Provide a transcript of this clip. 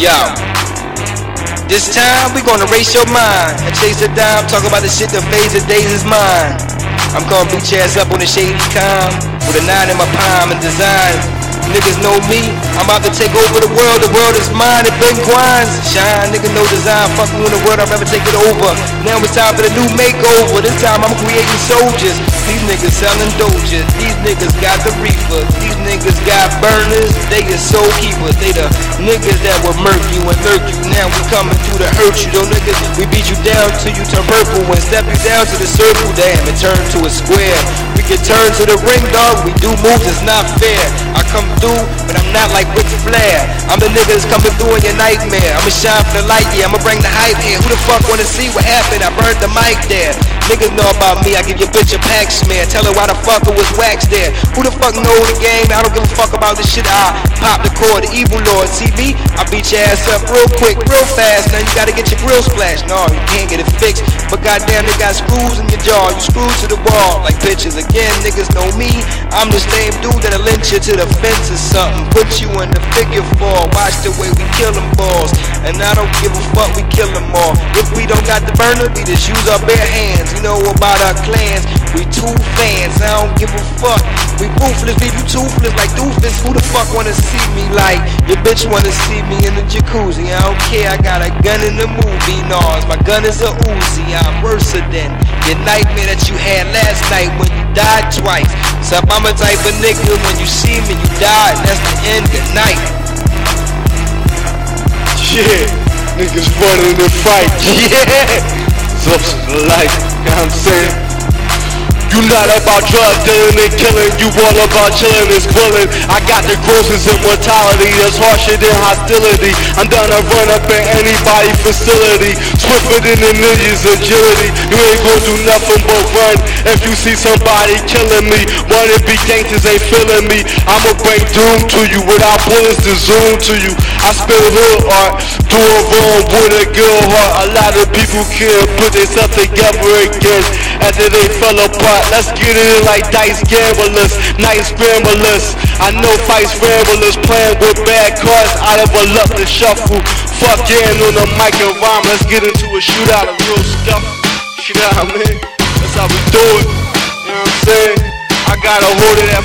Yo. This time we gonna race your mind and chase a dime. Talk about the shit that fades the days is mine. I'm gonna your ass up on the shady calm with a nine in my palm and design. Niggas know me, I'm about to take over the world. The world is mine, it been grinds. Shine, nigga, no design. Fucking with the world, I'll never take it over. Now it's time for the new makeover. This time I'm creating soldiers. These niggas selling doja, These niggas got the reaper. These niggas got burners. They the soul keepers. They the niggas that will murk you and lurk you. Now we coming through to hurt you. Though niggas, we beat you down till you turn purple and step you down to the circle. Damn, it turn to a square. Can turn to the ring, dog. We do moves, it's not fair. I come through, but I'm not like Ric Flair. I'm the nigga that's coming through in your nightmare. I'ma shine for the light, yeah, I'ma bring the hype here. Who the fuck wanna see what happened? I burned the mic there. Niggas know about me, I give your bitch a pack smear. Tell her why the fuck it was wax there. Who the fuck know the game? I don't give a fuck about this shit. I pop the cord, the evil lord. See me? I beat your ass up real quick, real fast. Now you gotta get your grill splashed. No, you can't get it fixed. But goddamn, they got screws in your jaw. You screwed to the wall like bitches. Again, niggas know me. I'm the same dude that'll lynch you to the fence or something. Put you in the figure four. Watch the way we kill them balls. And I don't give a fuck, we kill them all. If we don't got the burner, we just use our bare hands. You know about our clans. We two fans, I don't give a fuck. We ruthless, leave you toothless like doofus. Who the fuck wanna see me like? Your bitch wanna see me in the jacuzzi. I don't care, I got a gun in the movie. Nars, my gun is a Uzi. I'm worse than your nightmare that you had last night when you died twice. So I'm a type of nigga when you see me, you die, that's the end of the night. Yeah, niggas running the fight. Yeah, substance life. You know what I'm saying? You not about drug dealing and killing, you all about chilling and squilling. I got the grossest immortality that's harsher than hostility. I'm down to run up in anybody facility, swifter than the ninja's agility. You ain't gonna do nothing but run if you see somebody killing me. Wanna be gangsters ain't feeling me. I'ma bring doom to you without bullets to zoom to you. I spill hood art, doing wrong with a good heart. A lot of people can't put themselves together again after they fell apart. Let's get it like dice gamblers, night scramblers. I know fight scramblers playing with bad cards out of a luck to shuffle. Fuck yeah, on the mic and rhyme. Let's get into a shootout, a real stuff. Shit out, man. That's how we do it. You know what I'm saying? I got a hold of that.